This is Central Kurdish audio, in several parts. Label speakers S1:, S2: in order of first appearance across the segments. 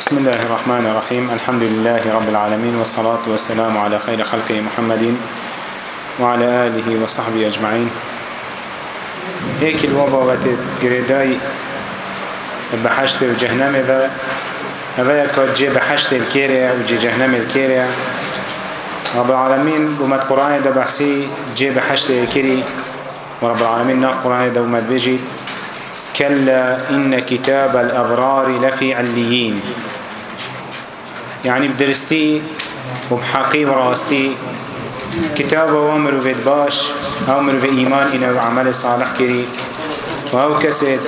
S1: بسم الله الرحمن الرحيم الحمد لله رب العالمين والصلاة والسلام على خير خلقه محمد وعلى آله وصحبه أجمعين هيك الوضع جريداي بحشت وجهنم إذا هذا يكاد جي بحشت الكيريا وجي جهنم الكيريا رب العالمين بمت قرآن ده بحسي جي بحشت الكيري ورب العالمين ناف قرآن ده بمت بيجي كلا إن كتاب الأبرار لفي عليين يعني بدرستي وبحقي وراستي كتاب وامر في باش أمر في إيمان إنه عمل صالح كري وهو كسد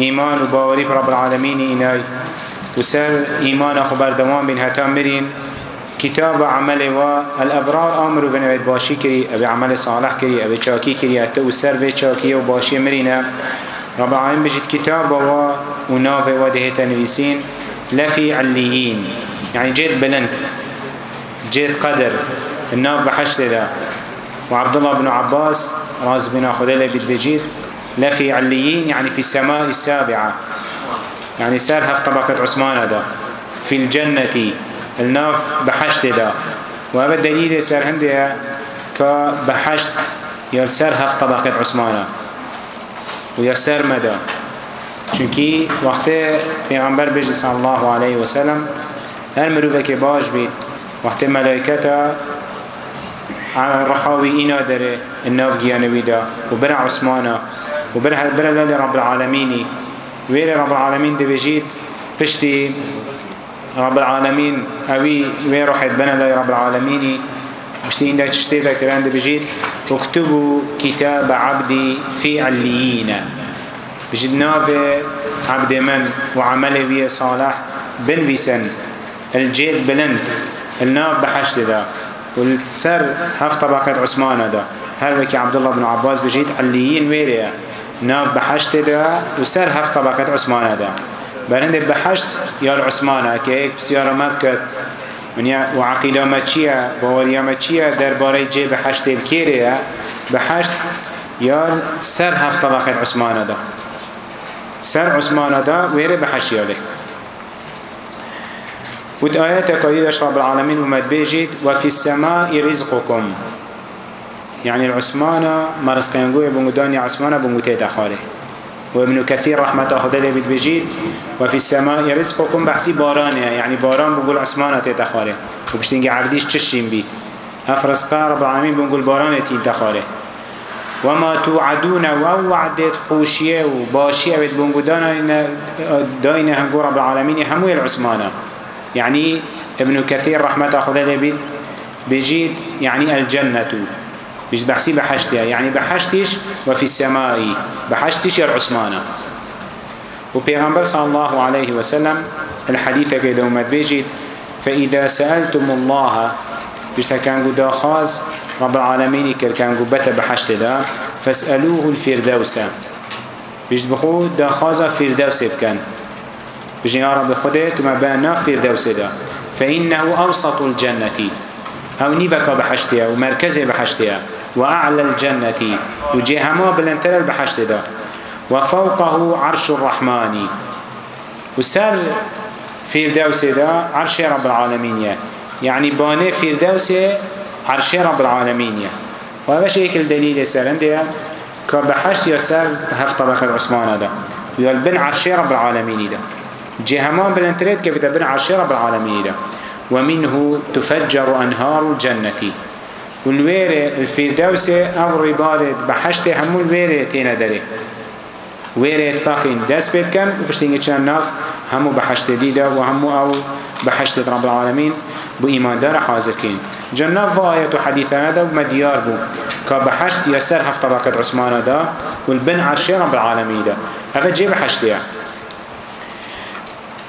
S1: إيمان وباوري برب العالمين إناي وسر إيمان أخبار دوام بن هتامرين كتاب عمل والأبرار أمر في نويت باشي كري أبي عمل صالح كري أبي شاكي كري أتو سر في شاكي وباشي مرينا رب العالمين بجد كتابه ونافه وده تنويسين لفي عليين يعني جيت بلند جيت قدر الناف بحشت ده وعبد الله بن عباس راز بن خدله بجد لفي عليين يعني في السماء السابعة يعني سار هف طبقة عثمان ده في الجنة الناف بحشت ده وهذا الدليل سار عندها كبحشت يرسر هف طبقة عثمان ده ويسر مدى چونکی وقتی پیغمبر بجد صلی الله علیه و سلم هر مروفه که باش بید وقتی ملائکتا رحاوی اینا داره الناف گیانوی دا و بر عثمانا و بر بر رب العالمینی ویر رب العالمین دو بجید پشتی رب العالمین اوی ویر روحید بنا لای رب العالمینی پشتی این دا چشتی بکران دو بجید اكتبوا كتاب عبدي في عليين بجد نافع عبد من وعمله بيه صالح بنويسن الجيد بلند الناف بحشت ده والسر هف طبقة عثمان ده هر وكي عبد الله بن عباس بجيت عليين ويريا ناف بحشت ده وسر هف طبقة عثمان ده برند بحشت يا عثمان كيك بسيارة مكة ونیا و عقیده ما چیه باوری ما چیه درباره جه به حشت الکیره به حشت یا سر هفت طبقه عثمان دا سر عثمان دا ویره به حشیاله ود آيات قديدة رب العالمين ومد بيجد وفي السماء رزقكم يعني العثمانة ما رزقين قوي بمداني عثمانة بمتيت أخاره وابن كثير رحمة خدا لبيت بجيد وفي السماء رزقكم بحسي بارانها يعني باران بقول عسمانة تتخاره وبشتنجي عرديش تشين بي أفرزقا رب العالمين بنقول باران تتخاره وما توعدون او وعدت خوشيه وباشيه بيت بنقدان داينا هنقو رب العالمين هموية العثمانة يعني ابن كثير رحمة خدا لبيت بجيد يعني الجنة مش بحسي بحشتها يعني بحشتش وفي السماء بحشتش يا العثمانة وبيغمبر صلى الله عليه وسلم الحديث كده ومد بيجيت فإذا سألتم الله بشتا كان قد خاز رب العالمين كان قبت بحشت ده فاسألوه الفردوس بشت بخو دا خاز فردوس بكن بجي يا رب خده تما بانا فردوس ده فإنه أوسط الجنة أو نيفك بحشتها ومركزه بحشتها وأعلى الجنة وجهما بلنتر البحشت دا وفوقه عرش الرحمن وسر فردوس دا عرش رب العالمين يعني بانه فردوس عرش رب العالمين وهذا هيك الدليل سرن دا كبحشت يسر هفت طبقة عثمان دا ويالبن عرش رب العالمين دا جهما بلنتريد كيف تبن عرش رب العالمين دا ومنه تفجر أنهار الجنة والويرة الفردوس أو ربارة بحشت همو الويرة تينا داري ويرة باقين دست بيت كم وبشتينجي چنان ناف همو بحشت ديدا وهمو أو بحشت رب العالمين بو إيمان دار حاضر كين جمنا وآيات وحديثة هذا وما ديار بو كبحشت يسر هفت طبقة عثمان دا والبن عرشي رب العالمين دا هذا جي بحشتها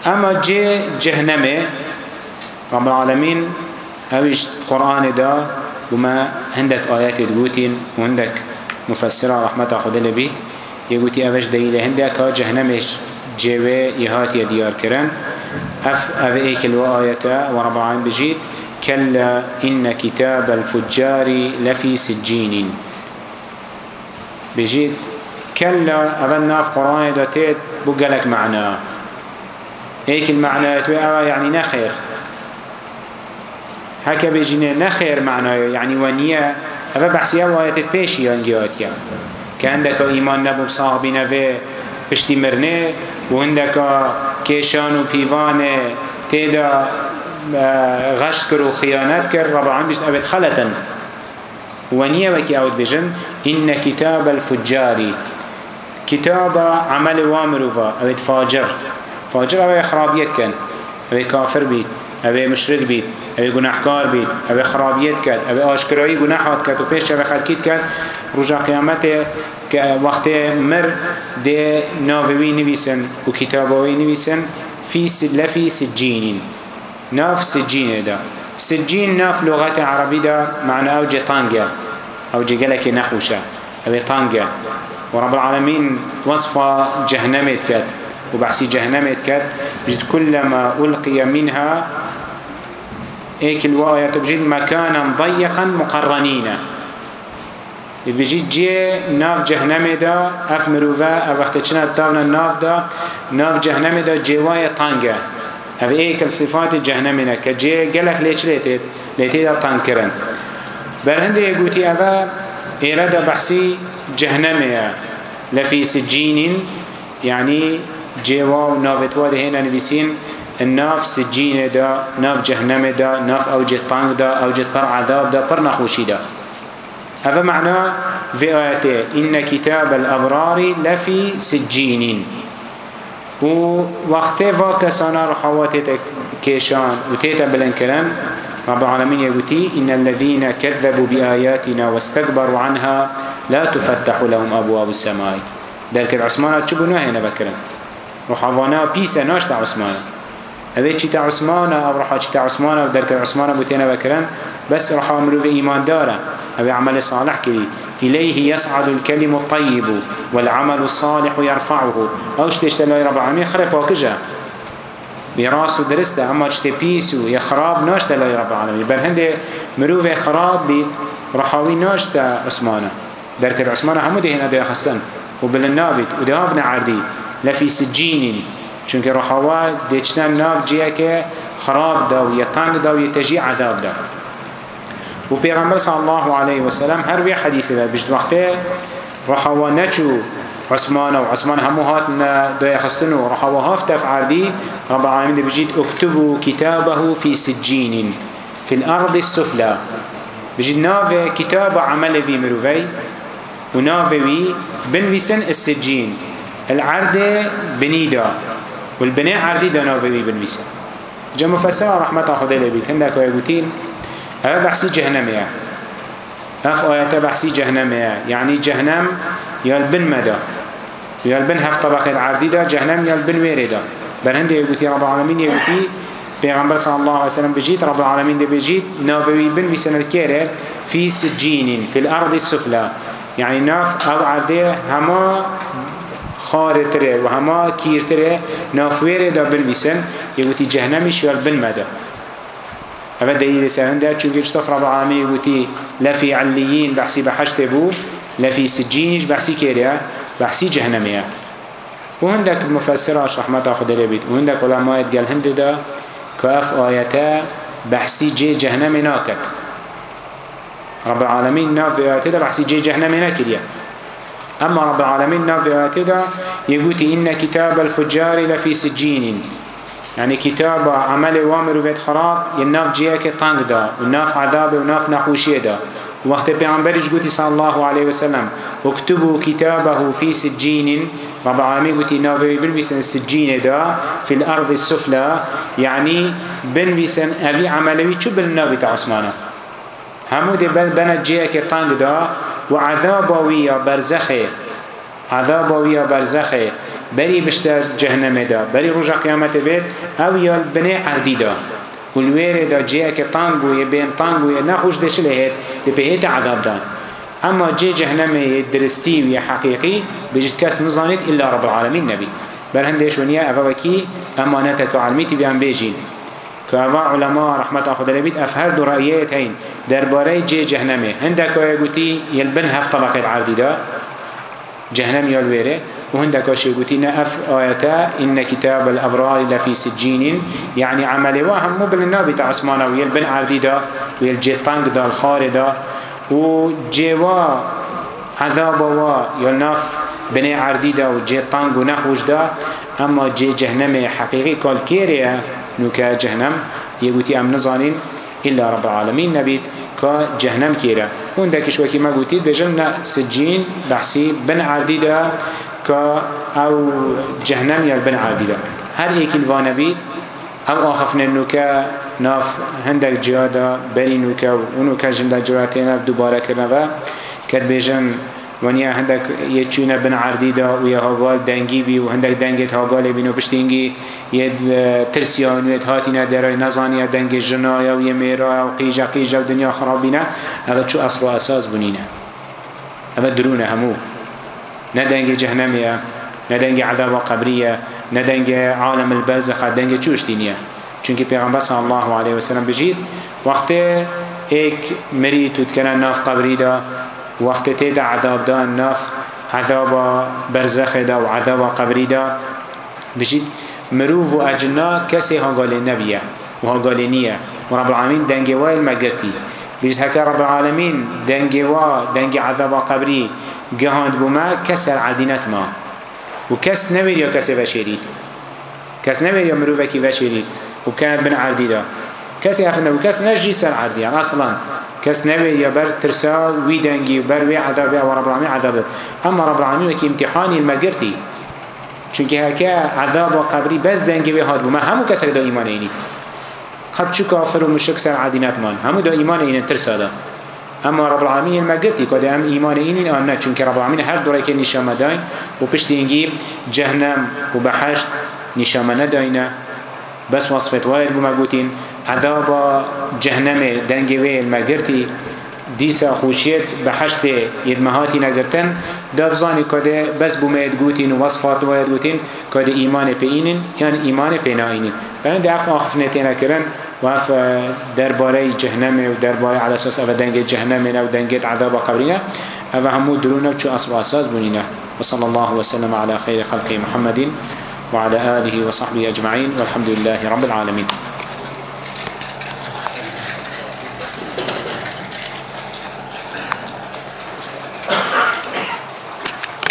S1: اما جي جهنمه رب العالمين هويش قرآن دا وما عندك آيات دبوتين وعندك مفسرة رحمة خدا لبيت يقولي أفش دليل عندك ها جهنمش جوه يهات يديار كرن أف أف إيكل وآياتا وربعان بجيت كلا إن كتاب الفجار لفي سجين بجيت كلا أفن ناف قرآن داتيت بقلك معنى إيك المعنى يعني نخير هكا بيجينا نخير معناه يعني ونية هذا بحثيا وآيات بيش ينجياتيا كعندك إيمان نبو صاحبين في بشتي مرنه وعندك كيشان وبيوان تيدا غشت كر وخيانات كر ربعان بيجن أبد خلتا ونية وكي أود بيجن إن كتاب الفجاري كتاب عمل وامروفا أبد فاجر فاجر أبد خرابيت كان أبد كافر بيت ئەوێ مشرک بیت ئەوێ گوناحکار بیت ئەوێ خرابیت کرد ئەوێ ئاشکرایی گوناحات کرد و پێش چەرەخەتکیت کرد ڕژا قیامەتێ کە وەختێ مر دێ ناوەوی نویسن و کتابەوەی نویسن في لفي سجين ناف سجين دا سجين ناف لغة عربي دا معنى أوجي طانجا أوجي قلك نخوشة أوي طانجا ورب العالمين وصفة جهنم اتكت وبحسي جهنم اتكت جد كلما ألقي منها ايك الواية تبجيد مكانا ضيقا مقرنين بجيد جي ناف جهنم دا اف مروفا او وقت چنا تاونا ناف دا ناف جهنم دا جيواية طانقة او ايك الصفات جهنمنا كجي قلق ليش ليتيد ليتيد طانكرن برهند يقولي افا إرادة بحثي جهنم لفي سجين يعني جيوا ونافتوا دهنا نبسين ناف سجینه دا ناف جهنم دا ناف اوجه طنگ دا اوجه پر عذاب دا پر نخوشی دا هذا معنى في آياته إن كتاب الأبرار لفي سجين و وقت فاكسانا رحواتي كيشان وتيتا بلنكرن رب العالمين يقولي إن الذين كذبوا بآياتنا واستكبروا عنها لا تفتح لهم أبواب السماء ذلك العثمانات شبنا هنا بكرن رحوانا بيسا ناشت عثمانات اوه چی تا عثمانه او رحا چی تا عثمانه و درکر عثمانه بوتینه بکرن بس رحا مروف ایمان داره او عمل صالح کری إليه يصعد الكلم الطيب والعمل الصالح يرفعه او شتشت الله رب العالمين خرب وكجا براس درسته اما شت بيسو يخراب ناشت الله رب العالمين بل هند مروف خراب بي رحاوي ناشت عثمانه دركر عثمانه همو دهنا ده خسن وبالنابت ودهافنا عردي لفي سجين چونکە ڕحەوا دێچنە ناو جیەکە خراب دا و یەتانگ دا و یەتەژی عذاب دا و پێغەمبەر صلی الله علیه وسلم هەر وێ حەدیثە دا بشت وەختێ ڕحەوا نەچوو عثمان و عثمان هەموو هاتنە دایەخستن و ڕحەوا هافتە فعردی رب العالمین دەبژیت اکتبوا کتابه فی سجین في الأرض السفلى بجد نافي كتاب عمل في مروفي ونافي بنويسن السجين العرض بنيدا والبناء عردي داناوي بنويسا جا مفسر رحمة خدي لبيت هندك ويقولين هذا بحثي جهنم يا هف آيات بحثي جهنم يا يعني جهنم يالبن مدى يالبن هف طبقة عردي دا جهنم يالبن ويري دا بل هندي يقولي رب العالمين يقولي پیغمبر صلی الله علیه وسلم بجید رب العالمین دی بجید ناوی بن وی سنر کیره فی سجین فی الارض السفلى يعني ناف او عرده هما خاره تره و هما کیر تره نافویره دا بلویسن یه گوتی جهنمی شوال بلمده اما دلیل سرن ده چون گیش تفر رب العالمین گوتی لفی علیین بحثی بحشت بو لفی سجینش بحثی کریه بحثی جهنمیه و هندك مفسراش رحمة خدا لبيت و هندك علماء قال هند دا كاف آياتا بحثي جي جهنم ناكت رب العالمين ناف آياتا بحثي جي جهنم ناكت اما رب العالمين نافي هاتدا يقولي ان كتاب الفجار لفي سجين يعني كتاب عمل وامر وفيت خراب يناف جياك طنق دا وناف عذاب وناف نخوشيه دا وقت پیامبرش گویی صلی الله علیه و سلم اكتبوا كتابه في سجين رب العالمين گویی ناوی بنویسن سجین دا في الارض السفلى يعني بنویسن اوی عملوی چو بناوی تا عثمانه همو دی بنا جیه که طنگ دا و عذاباوی یا برزخه عذاباوی یا برزخه بری بشتر جهنم دا بری رجا قیامت بید او یا بنه عردی دا ولویر دا جیه که تانگوی بین تانگوی نخوش دشله هید دی پیهیت عذاب دا اما جه جهنم درستی و حقیقی بجد کس نزانید الا رب العالمین نبی بل هندش ونیا اوکی امانتت و علمی تیوی هم بیجین تو اوا علماء رحمت آخو دلبید اف هر دو رأیت هین درباره جه جهنمه هندک آیا گوتی یل بن هفت طبقه عردی دا جهنم یال ویره و هندک آشی گوتی نه اف آیتا این کتاب الابرار لفی سجین یعنی عمل و همو بلنابی تا عثمانه و یل بن عردی دا و یل جه طنگ دا الخار دا و جوا عذاب و یل نف بني عردي دا و جه طنگ و نحوش دا اما جه جهنم حقيقي قال كيريه نوکە جەهنم یەگوتی ئەم نزانین إلا رب العالمين نبيت كجهنم كيرا هون دا كشوكي ما قوتي بجمنا سجين بحسي بن عردي دا ك أو جهنم يا بن عردي دا هر ايكي الوانبيت أو آخفن النوكا ناف هندك جيادا بري نوكا ونوكا جندا جراتينا دوبارة كرنا كد بجن ونیا هندک یه چونه بن عردی دا و یه هاگال دنگی بی و هندک دنگت هاگال بینو پشتینگی یه ترسیان و یه هاتی نداره نزانی دنگ جنایا و یه میرا و قیجا قیجا و دنیا خرابینه اوه چو اصل و اساس بنینه اوه درونه همو نه دنگ جهنمیه نه دنگ عذاب قبریه نه دنگ عالم البرزخه دنگ چوش دینیه چونکه پیغمبر صلی الله علیه و سلم بجید وقتی ایک مری تود کنن ناف قبری دا وقت تیدا عذاب دان ناف عذاب برزخ دا و عذاب قبری دا بجید مروف و اجنا کسی هنگالی نبیه و هنگالی نیه و رب العالمین دنگی وای المگرتی بجید هکا رب العالمین دنگی وا دنگی عذاب قبری گهاند بوما کس العدینت ما و کس نمیر یا کسی بشیرید کس نمیر یا مروفکی بشیرید و کانت بن عردی دا کس یافن نبو کس نجی سر عردیان اصلا کس نبی یا بر ترسا وی دنگی بر وی عذابی و رب العالمین عذابت اما رب العالمین وکی امتحانی المگرتی چونکه هکا عذاب و قبری بس دنگی وی هاد بو ما همو کسی دا ایمان اینید خد چو کافر و مشک سر عدینات من همو دا ایمان این ترسا دا اما رب العالمین مگرتی که ام ایمان اینین آن نه چونکه رب العالمین هر دوره که نشامه داین و پشت اینگی جهنم و بحشت نشامه نداینه بس وصفت وايد بما قوتين عذاب جهنم دنگوه المگرتی دیسا خوشیت به حشت یدمهاتی نگرتن دابزانی کده بس بومید گوتین و وصفات وید گوتین کده ایمان پینین یعنی ایمان پیناینین برای دفع آخف نتینا کرن وف درباره جهنم و درباره على اساس او دنگ جهنم او دنگ عذاب قبرنا او همو درونه چو اصل و اساس بونینا وصلى الله وسلم على خير خلق محمد وعلى آله وصحبه أجمعين والحمد لله رب العالمين